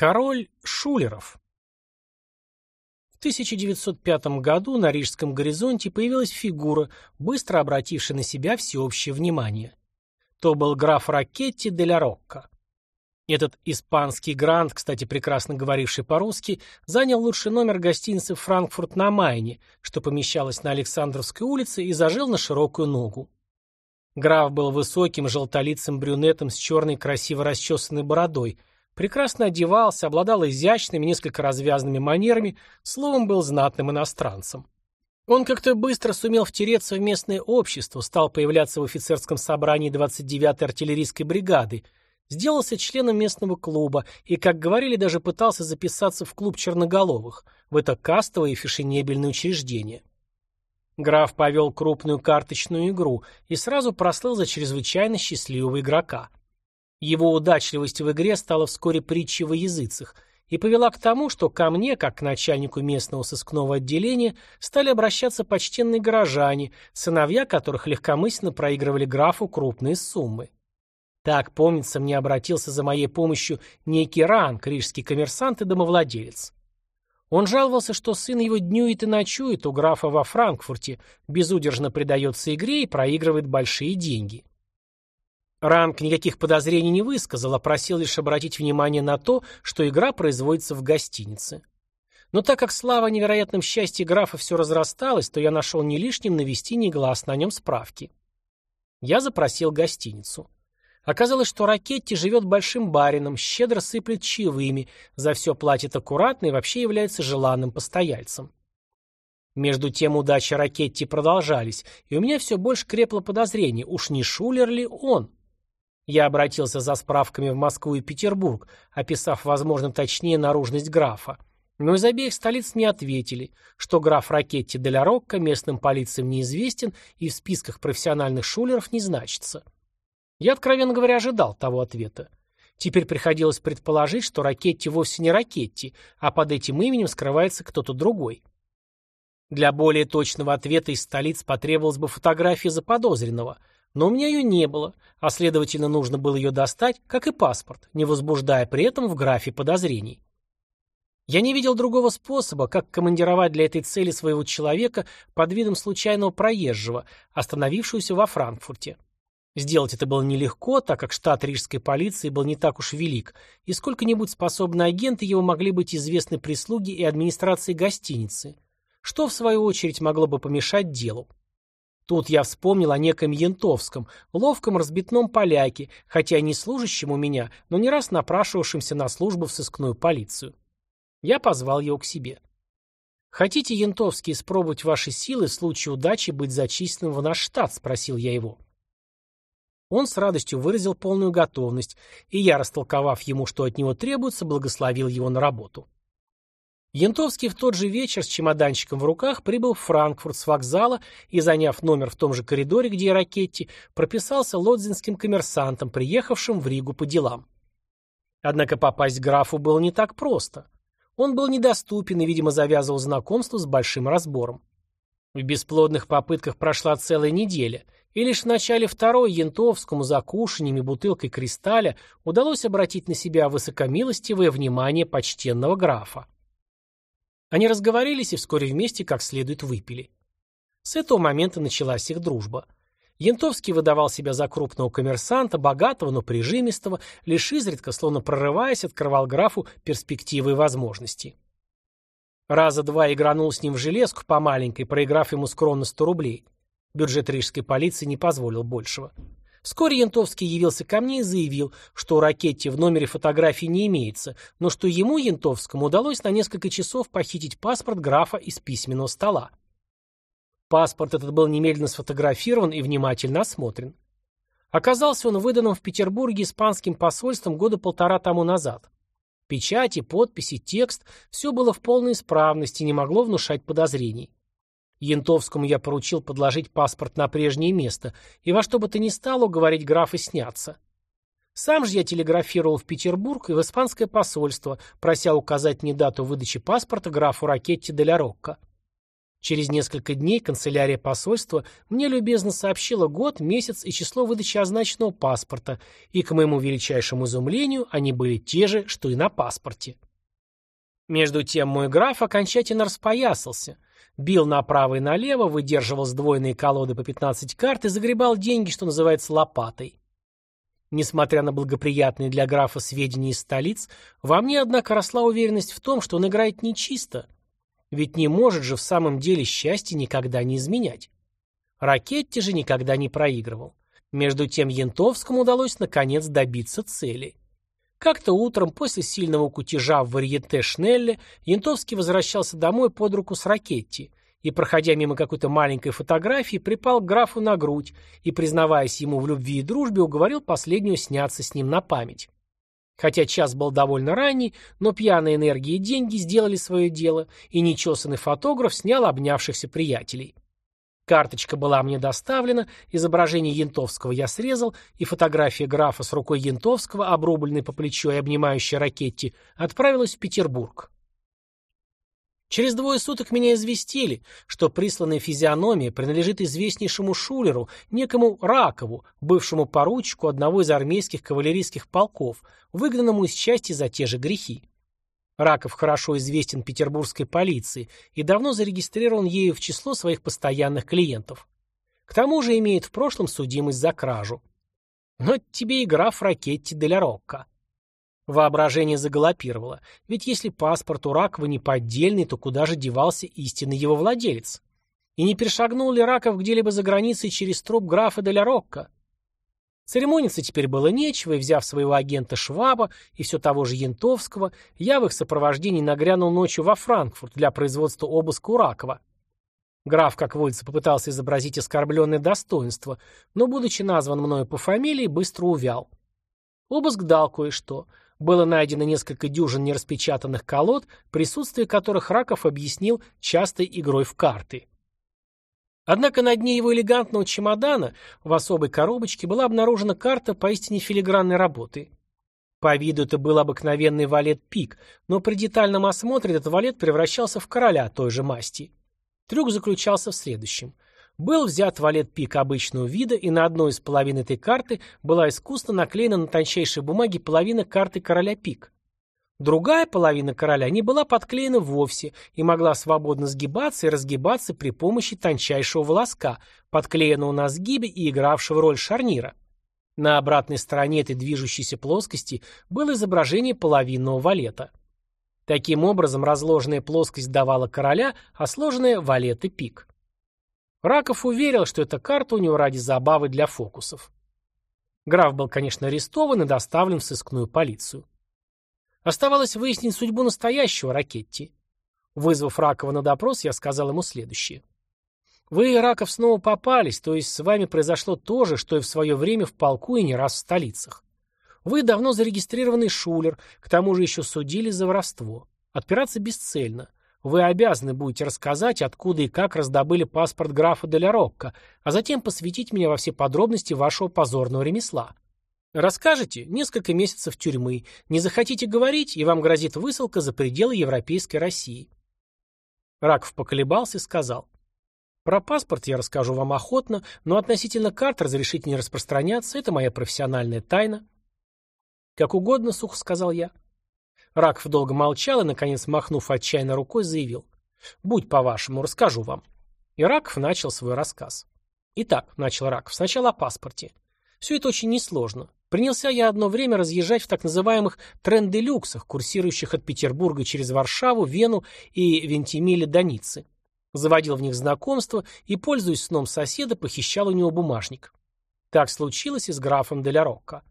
Король Шулеров В 1905 году на рижском горизонте появилась фигура, быстро обратившая на себя всеобщее внимание. То был граф Ракетти де ля Рокко. Этот испанский грант, кстати, прекрасно говоривший по-русски, занял лучший номер гостиницы «Франкфурт на Майне», что помещалось на Александровской улице, и зажил на широкую ногу. Граф был высоким, желтолицым брюнетом с черной красиво расчесанной бородой – Прекрасно одевался, обладал изящными, несколько развязанными манерами, словом, был знатным иностранцем. Он как-то быстро сумел втереться в местное общество, стал появляться в офицерском собрании 29-й артиллерийской бригады, сделался членом местного клуба и, как говорили, даже пытался записаться в клуб черноголовых, в это кастовое и фешенебельное учреждение. Граф повел крупную карточную игру и сразу прослыл за чрезвычайно счастливого игрока – его удачливость в игре стала вскоре притчей во языцах и повела к тому, что ко мне, как к начальнику местного сыскного отделения, стали обращаться почтенные горожане, сыновья которых легкомысленно проигрывали графу крупные суммы. Так, помнится, мне обратился за моей помощью некий Ранг, рижский коммерсант и домовладелец. Он жаловался, что сын его днюет и ночует у графа во Франкфурте, безудержно предается игре и проигрывает большие деньги. Ранг никаких подозрений не высказал, а просил лишь обратить внимание на то, что игра производится в гостинице. Но так как слава о невероятном счастье графа все разрасталась, то я нашел не лишним навести негласно на нем справки. Я запросил гостиницу. Оказалось, что Ракетти живет большим барином, щедро сыплет чаевыми, за все платит аккуратно и вообще является желанным постояльцем. Между тем удачи Ракетти продолжались, и у меня все больше крепло подозрение, уж не Шулер ли он? Я обратился за справками в Москву и Петербург, описав, возможно, точнее наружность графа. Но из обеих столиц мне ответили, что граф Ракетти де ля Рокко местным полициям неизвестен и в списках профессиональных шулеров не значится. Я, откровенно говоря, ожидал того ответа. Теперь приходилось предположить, что Ракетти вовсе не Ракетти, а под этим именем скрывается кто-то другой. Для более точного ответа из столиц потребовалась бы фотография заподозренного – но у меня ее не было, а следовательно нужно было ее достать, как и паспорт, не возбуждая при этом в графе подозрений. Я не видел другого способа, как командировать для этой цели своего человека под видом случайного проезжего, остановившегося во Франкфурте. Сделать это было нелегко, так как штат рижской полиции был не так уж велик, и сколько-нибудь способные агенты его могли быть известны прислуге и администрации гостиницы, что, в свою очередь, могло бы помешать делу. Тут я вспомнил о неком Янтовском, ловком разбитном поляке, хотя и не служащем у меня, но не раз напрашивавшимся на службу в сыскную полицию. Я позвал его к себе. «Хотите, Янтовский, испробовать ваши силы в случае удачи быть зачисленным в наш штат?» – спросил я его. Он с радостью выразил полную готовность, и я, растолковав ему, что от него требуется, благословил его на работу. Янтовский в тот же вечер с чемоданчиком в руках прибыл в Франкфурт с вокзала и, заняв номер в том же коридоре, где и Ракетти, прописался лодзинским коммерсантом, приехавшим в Ригу по делам. Однако попасть к графу было не так просто. Он был недоступен и, видимо, завязывал знакомство с большим разбором. В бесплодных попытках прошла целая неделя, и лишь в начале второй Янтовскому за кушаньем и бутылкой кристалля удалось обратить на себя высокомилостивое внимание почтенного графа. Они разговорились и вскоре вместе как следует выпили. С этого момента началась их дружба. Янтовский выдавал себя за крупного коммерсанта, богатого, но прижимистого, лишь изредка, словно прорываясь, открывал графу перспективы и возможности. Раза два игранул с ним в железку по маленькой, проиграв ему скромно 100 рублей. Бюджет рижской полиции не позволил большего. Вскоре Янтовский явился ко мне и заявил, что у Ракетти в номере фотографии не имеется, но что ему, Янтовскому, удалось на несколько часов похитить паспорт графа из письменного стола. Паспорт этот был немедленно сфотографирован и внимательно осмотрен. Оказался он выданным в Петербурге испанским посольством года полтора тому назад. Печати, подписи, текст – все было в полной исправности и не могло внушать подозрений. Янтовскому я поручил подложить паспорт на прежнее место и во что бы то ни стало уговорить графа сняться. Сам же я телеграфировал в Петербург и в испанское посольство, прося указать мне дату выдачи паспорта графу Ракетти де ля. Через несколько дней канцелярия посольства мне любезно сообщила год, месяц и число выдачи означенного паспорта, и, к моему величайшему изумлению, они были те же, что и на паспорте. Между тем мой граф окончательно распоясался, бил направо и налево, выдерживал сдвоенные колоды по 15 карт и загребал деньги, что называется, лопатой. Несмотря на благоприятные для графа сведения из столиц, во мне, однако, росла уверенность в том, что он играет нечисто – ведь не может же в самом деле счастье никогда не изменять. Ракетти же никогда не проигрывал. Между тем Янтовскому удалось наконец добиться цели. Как-то утром после сильного кутежа в варьете Шнелле Янтовский возвращался домой под руку с Ракетти и, проходя мимо какой-то маленькой фотографии, припал к графу на грудь и, признаваясь ему в любви и дружбе, уговорил последнюю сняться с ним на память. Хотя час был довольно ранний, но пьяные энергии и деньги сделали свое дело, и нечесанный фотограф снял обнявшихся приятелей. Карточка была мне доставлена, изображение Янтовского я срезал, и фотография графа с рукой Янтовского, обрубленной по плечу и обнимающей ракетти, отправилась в Петербург. Через двое суток меня известили, что присланная физиономия принадлежит известнейшему шулеру, некому Ракову, бывшему поручику одного из армейских кавалерийских полков, выгнанному из части за те же грехи. Раков хорошо известен петербургской полиции и давно зарегистрирован ею в число своих постоянных клиентов. К тому же имеет в прошлом судимость за кражу. Но тебе и граф Ракетти Деля Рокко. Воображение загалопировало. Ведь если паспорт у Ракова не поддельный, то куда же девался истинный его владелец? И не перешагнул ли Раков где-либо за границей через труп графа Деля Рокко? Церемониться теперь было нечего, и, взяв своего агента Шваба и все того же Янтовского, я в их сопровождении нагрянул ночью во Франкфурт для производства обыска у Ракова. Граф, как водится, попытался изобразить оскорбленное достоинство, но, будучи назван мною по фамилии, быстро увял. Обыск дал кое-что. Было найдено несколько дюжин нераспечатанных колод, присутствие которых Раков объяснил частой игрой в карты. Однако на дне его элегантного чемодана в особой коробочке была обнаружена карта поистине филигранной работы. По виду это был обыкновенный валет-пик, но при детальном осмотре этот валет превращался в короля той же масти. Трюк заключался в следующем – был взят валет пик обычного вида, и на одной из половин этой карты была искусно наклеена на тончайшей бумаге половина карты короля пик. Другая половина короля не была подклеена вовсе и могла свободно сгибаться и разгибаться при помощи тончайшего волоска, подклеенного на сгибе и игравшего роль шарнира. На обратной стороне этой движущейся плоскости было изображение половинного валета. Таким образом, разложенная плоскость давала короля, а сложенная – валеты пик. Раков уверил, что эта карта у него ради забавы для фокусов. Граф был, конечно, арестован и доставлен в сыскную полицию. Оставалось выяснить судьбу настоящего Ракетти. Вызвав Ракова на допрос, я сказал ему следующее. «Вы, Раков, снова попались, то есть с вами произошло то же, что и в свое время в полку и не раз в столицах. Вы давно зарегистрированный шулер, к тому же еще судили за воровство. Отпираться бесцельно. Вы обязаны будете рассказать, откуда и как раздобыли паспорт графа Деля Рокко, а затем посвятить меня во все подробности вашего позорного ремесла. Расскажете – несколько месяцев тюрьмы. Не захотите говорить, и вам грозит высылка за пределы Европейской России. Раков поколебался и сказал. Про паспорт я расскажу вам охотно, но относительно карт разрешите не распространяться, это моя профессиональная тайна. Как угодно, сухо сказал я. Раков долго молчал и, наконец, махнув отчаянно рукой, заявил. «Будь по-вашему, расскажу вам». И Раков начал свой рассказ. «Итак», — начал Раков, — «сначала о паспорте. Все это очень несложно. Принялся я одно время разъезжать в так называемых тренделюксах, курсирующих от Петербурга через Варшаву, Вену и Вентимиле до Ниццы. Заводил в них знакомства и, пользуясь сном соседа, похищал у него бумажник. Так случилось и с графом Деля Рокко.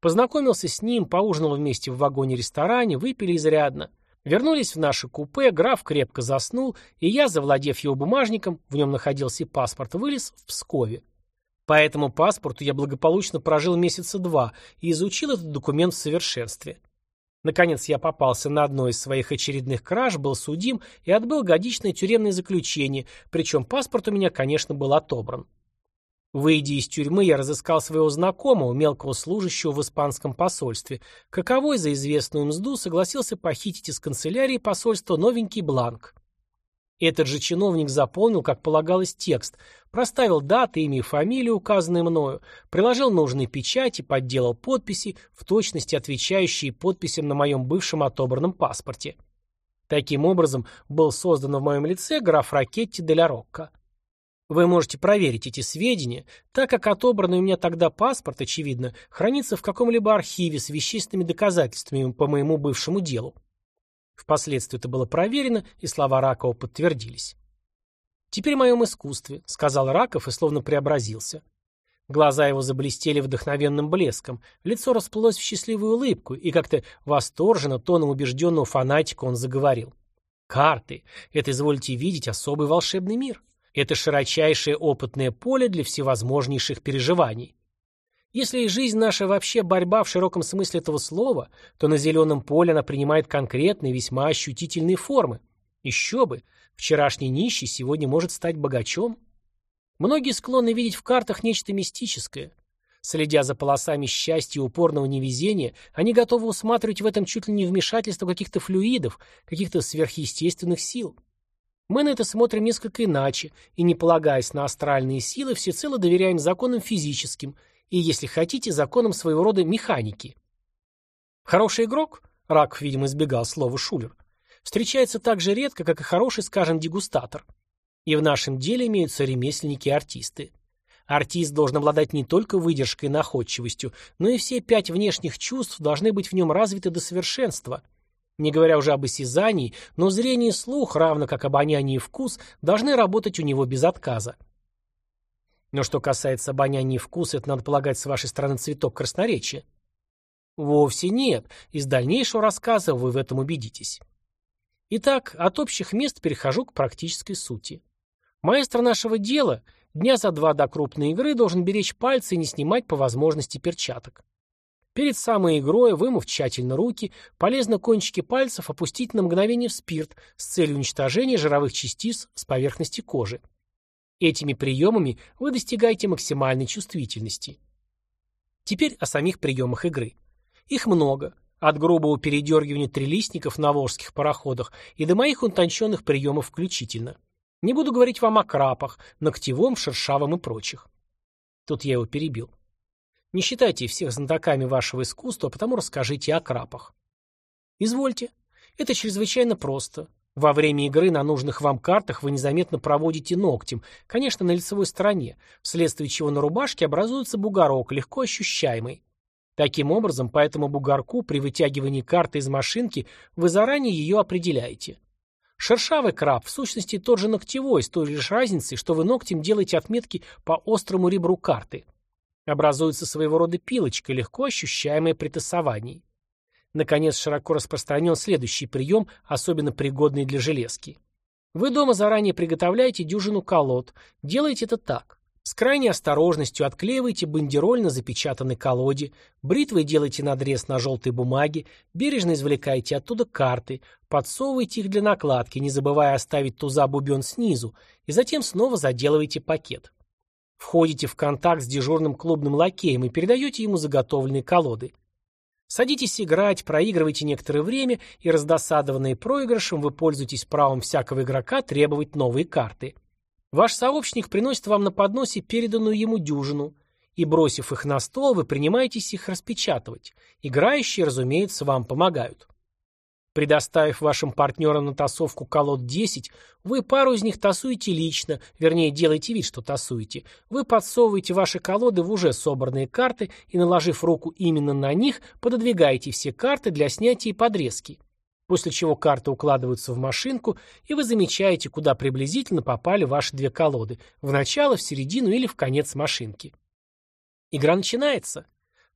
Познакомился с ним, поужинал вместе в вагоне-ресторане, выпили изрядно. Вернулись в наше купе, граф крепко заснул, и я, завладев его бумажником, в нем находился и паспорт, вылез в Пскове. По этому паспорту я благополучно прожил месяца два и изучил этот документ в совершенстве. Наконец я попался на одной из своих очередных краж, был судим и отбыл годичное тюремное заключение, причем паспорт у меня, конечно, был отобран. Выйдя из тюрьмы, я разыскал своего знакомого, мелкого служащего в испанском посольстве, каковой за известную мзду согласился похитить из канцелярии посольства новенький бланк. Этот же чиновник заполнил, как полагалось, текст, проставил даты, имя и фамилию, указанные мною, приложил нужные печати, подделал подписи, в точности отвечающие подписям на моем бывшем отобранном паспорте. Таким образом, был создан в моем лице граф Ракетти де Рокко. Вы можете проверить эти сведения, так как отобранный у меня тогда паспорт, очевидно, хранится в каком-либо архиве с вещественными доказательствами по моему бывшему делу. Впоследствии это было проверено, и слова Ракова подтвердились. «Теперь в моем искусстве», — сказал Раков и словно преобразился. Глаза его заблестели вдохновенным блеском, лицо расплылось в счастливую улыбку, и как-то восторженно, тоном убежденного фанатика он заговорил. «Карты! Это, извольте видеть, особый волшебный мир. Это широчайшее опытное поле для всевозможнейших переживаний. Если жизнь наша вообще борьба в широком смысле этого слова, то на зеленом поле она принимает конкретные, весьма ощутительные формы. Еще бы, вчерашний нищий сегодня может стать богачом. Многие склонны видеть в картах нечто мистическое. Следя за полосами счастья и упорного невезения, они готовы усматривать в этом чуть ли не вмешательство каких-то флюидов, каких-то сверхъестественных сил. Мы на это смотрим несколько иначе, и не полагаясь на астральные силы, всецело доверяем законам физическим – и, если хотите, законом своего рода механики. Хороший игрок, Раков, видимо, избегал слова шулер, встречается так же редко, как и хороший, скажем, дегустатор. И в нашем деле имеются ремесленники и артисты. Артист должен обладать не только выдержкой и находчивостью, но и все пять внешних чувств должны быть в нем развиты до совершенства. Не говоря уже об осязании, но зрение и слух, равно как обоняние и вкус, должны работать у него без отказа. Но что касается обоняния и вкуса, это надо полагать с вашей стороны цветок красноречия. Вовсе нет. Из дальнейшего рассказа вы в этом убедитесь. Итак, от общих мест перехожу к практической сути. Маэстро нашего дела дня за два до крупной игры должен беречь пальцы и не снимать по возможности перчаток. Перед самой игрой, вымыв тщательно руки, полезно кончики пальцев опустить на мгновение в спирт с целью уничтожения жировых частиц с поверхности кожи. Этими приемами вы достигаете максимальной чувствительности. Теперь о самих приемах игры. Их много. От грубого передергивания трилистников на волжских пароходах и до моих утонченных приемов включительно. Не буду говорить вам о крапах, ногтевом, шершавом и прочих. Тут я его перебил. Не считайте всех знатоками вашего искусства, потому расскажите о крапах. Извольте. Это чрезвычайно просто. Во время игры на нужных вам картах вы незаметно проводите ногтем, конечно, на лицевой стороне, вследствие чего на рубашке образуется бугорок, легко ощущаемый. Таким образом, по этому бугорку при вытягивании карты из машинки вы заранее ее определяете. Шершавый краб в сущности тот же ногтевой, с той лишь разницей, что вы ногтем делаете отметки по острому ребру карты. Образуется своего рода пилочка, легко ощущаемая при тасовании. Наконец, широко распространен следующий прием, особенно пригодный для железки. Вы дома заранее приготовляете дюжину колод. Делайте это так. С крайней осторожностью отклеивайте бандероль на запечатанной колоде, бритвой делайте надрез на желтой бумаге, бережно извлекайте оттуда карты, подсовывайте их для накладки, не забывая оставить туза бубен снизу, и затем снова заделывайте пакет. Входите в контакт с дежурным клубным лакеем и передаете ему заготовленные колоды. Садитесь играть, проигрывайте некоторое время, и раздосадованные проигрышем вы пользуетесь правом всякого игрока требовать новые карты. Ваш сообщник приносит вам на подносе переданную ему дюжину, и, бросив их на стол, вы принимаетесь их распечатывать. Играющие, разумеется, вам помогают. Предоставив вашим партнерам на тасовку колод 10, вы пару из них тасуете лично, вернее, делаете вид, что тасуете. Вы подсовываете ваши колоды в уже собранные карты и, наложив руку именно на них, пододвигаете все карты для снятия и подрезки. После чего карты укладываются в машинку, и вы замечаете, куда приблизительно попали ваши две колоды – в начало, в середину или в конец машинки. Игра начинается.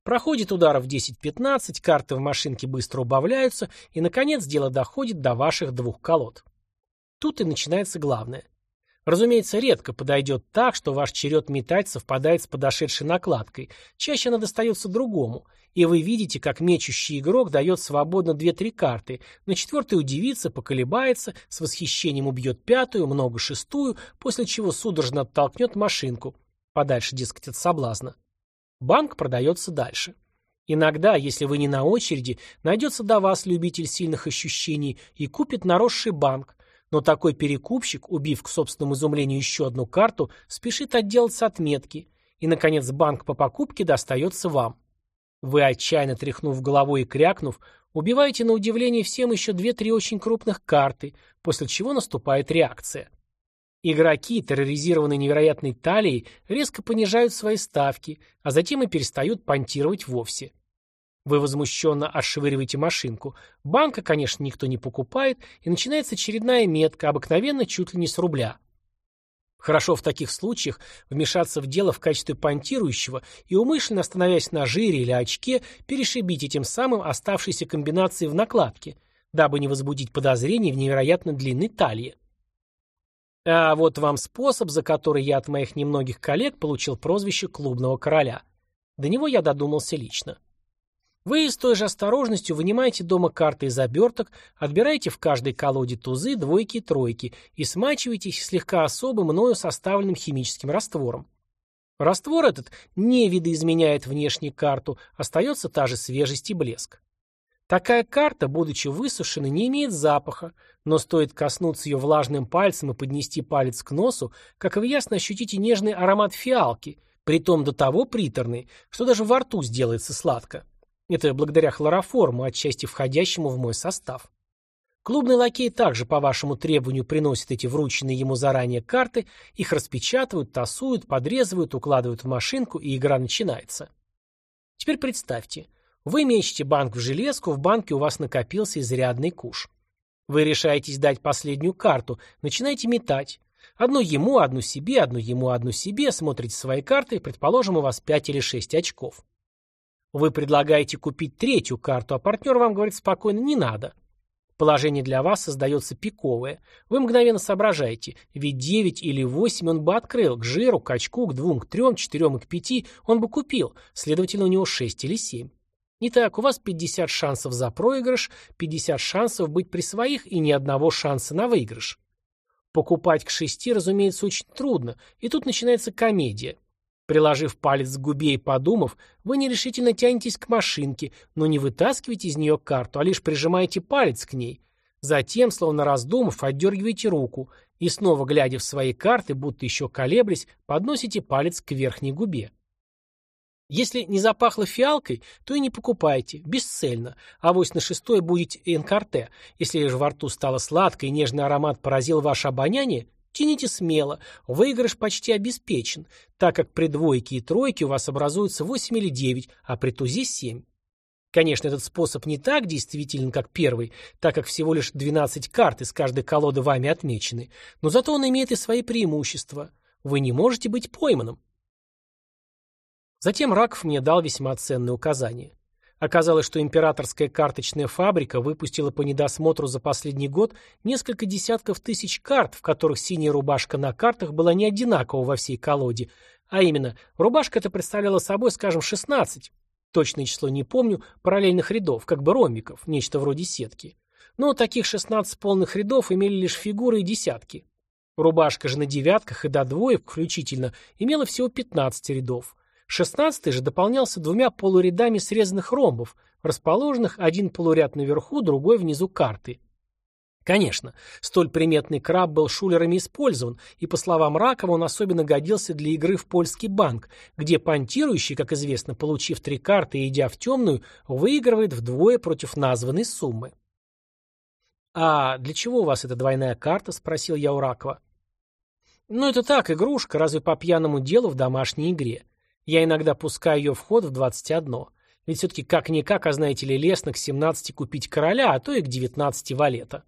Проходит ударов 10-15, карты в машинке быстро убавляются, и, наконец, дело доходит до ваших двух колод. Тут и начинается главное. Разумеется, редко подойдет так, что ваш черед метать совпадает с подошедшей накладкой. Чаще она достается другому, и вы видите, как мечущий игрок дает свободно 2-3 карты, на четвертой удивится, поколебается, с восхищением убьет пятую, много шестую, после чего судорожно оттолкнет машинку, подальше, дескать, от соблазна. Банк продается дальше. Иногда, если вы не на очереди, найдется до вас любитель сильных ощущений и купит наросший банк, Но такой перекупщик, убив к собственному изумлению еще одну карту, спешит отделаться от метки, и, наконец, банк по покупке достается вам. Вы, отчаянно тряхнув головой и крякнув, убиваете на удивление всем еще две-три очень крупных карты, после чего наступает реакция. Игроки, терроризированные невероятной талией, резко понижают свои ставки, а затем и перестают понтировать вовсе. Вы возмущенно отшвыриваете машинку. Банка, конечно, никто не покупает, и начинается очередная метка, обыкновенно чуть ли не с рубля. Хорошо в таких случаях вмешаться в дело в качестве понтирующего и умышленно, остановясь на жире или очке, перешибить этим самым оставшиеся комбинации в накладке, дабы не возбудить подозрений в невероятно длинной талии. А вот вам способ, за который я от моих немногих коллег получил прозвище клубного короля. До него я додумался лично. Вы с той же осторожностью вынимаете дома карты из оберток, отбираете в каждой колоде тузы, двойки и тройки и смачиваете их слегка особым мною составленным химическим раствором. Раствор этот не видоизменяет внешнюю карту, остается та же свежесть и блеск. Такая карта, будучи высушенной, не имеет запаха, но стоит коснуться ее влажным пальцем и поднести палец к носу, как вы ясно ощутите нежный аромат фиалки, притом до того приторный, что даже во рту сделается сладко. Это благодаря хлороформу, отчасти входящему в мой состав. Клубный лакей также по вашему требованию приносит эти врученные ему заранее карты, их распечатывают, тасуют, подрезывают, укладывают в машинку, и игра начинается. Теперь представьте – вы мечете банк в железку, в банке у вас накопился изрядный куш. Вы решаетесь дать последнюю карту, начинаете метать. Одну ему, одну себе, одну ему, одну себе, смотрите свои карты, предположим, у вас 5 или 6 очков. Вы предлагаете купить третью карту, а партнер вам говорит спокойно «не надо». Положение для вас создается пиковое. Вы мгновенно соображаете, ведь 9 или 8 он бы открыл, к жиру, к очку, к 2, к 3, 4 и к 5 он бы купил, следовательно, у него 6 или 7. Итак, у вас 50 шансов за проигрыш, 50 шансов быть при своих и ни одного шанса на выигрыш. Покупать к шести, разумеется, очень трудно, и тут начинается комедия. Приложив палец к губе и подумав, вы нерешительно тянетесь к машинке, но не вытаскиваете из нее карту, а лишь прижимаете палец к ней. Затем, словно раздумав, отдергиваете руку и снова, глядя в свои карты, будто еще колеблясь, подносите палец к верхней губе. Если не запахло фиалкой, то и не покупайте, бесцельно. А вось на шестой будете энкарте. Если же во рту стало сладко и нежный аромат поразил ваше обоняние, тяните смело, выигрыш почти обеспечен, так как при двойке и тройке у вас образуется 8 или 9, а при тузе 7. Конечно, этот способ не так действителен, как первый, так как всего лишь 12 карт из каждой колоды вами отмечены, но зато он имеет и свои преимущества. Вы не можете быть пойманным. Затем Раков мне дал весьма ценные указания. Оказалось, что императорская карточная фабрика выпустила по недосмотру за последний год несколько десятков тысяч карт, в которых синяя рубашка на картах была не одинакова во всей колоде, а именно, рубашка эта представляла собой, скажем, 16, точное число не помню, параллельных рядов, как бы ромбиков, нечто вроде сетки. Но таких 16 полных рядов имели лишь фигуры и десятки. Рубашка же на девятках и до двоек включительно имела всего 15 рядов, Шестнадцатый же дополнялся двумя полурядами срезанных ромбов, расположенных один полуряд наверху, другой внизу карты. Конечно, столь приметный краб был шулерами использован, и, по словам Ракова, он особенно годился для игры в польский банк, где понтирующий, как известно, получив три карты и идя в темную, выигрывает вдвое против названной суммы. «А для чего у вас эта двойная карта?» – спросил я у Ракова. «Ну, это так, игрушка, разве по пьяному делу в домашней игре? Я иногда пускаю ее в ход в 21. Ведь все-таки как-никак, а знаете ли, лестно к 17 купить короля, а то и к 19 валета.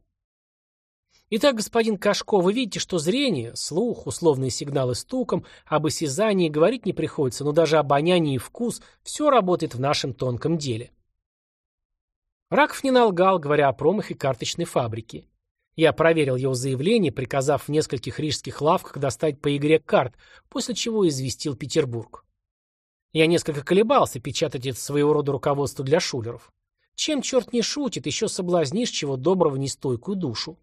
Итак, господин Кашко, вы видите, что зрение, слух, условные сигналы стуком, об осязании говорить не приходится, но даже обоняние и вкус – все работает в нашем тонком деле. Раков не налгал, говоря о промахе карточной фабрики. Я проверил его заявление, приказав в нескольких рижских лавках достать по игре карт, после чего известил Петербург. Я несколько колебался печатать это своего рода руководство для шулеров. Чем черт не шутит, еще соблазнишь чего доброго нестойкую душу.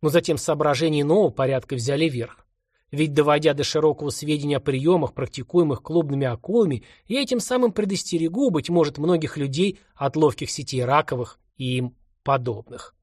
Но затем соображения нового порядка взяли верх. Ведь доводя до широкого сведения о приемах, практикуемых клубными акулами, я этим самым предостерегу, быть может, многих людей от ловких сетей раковых и им подобных.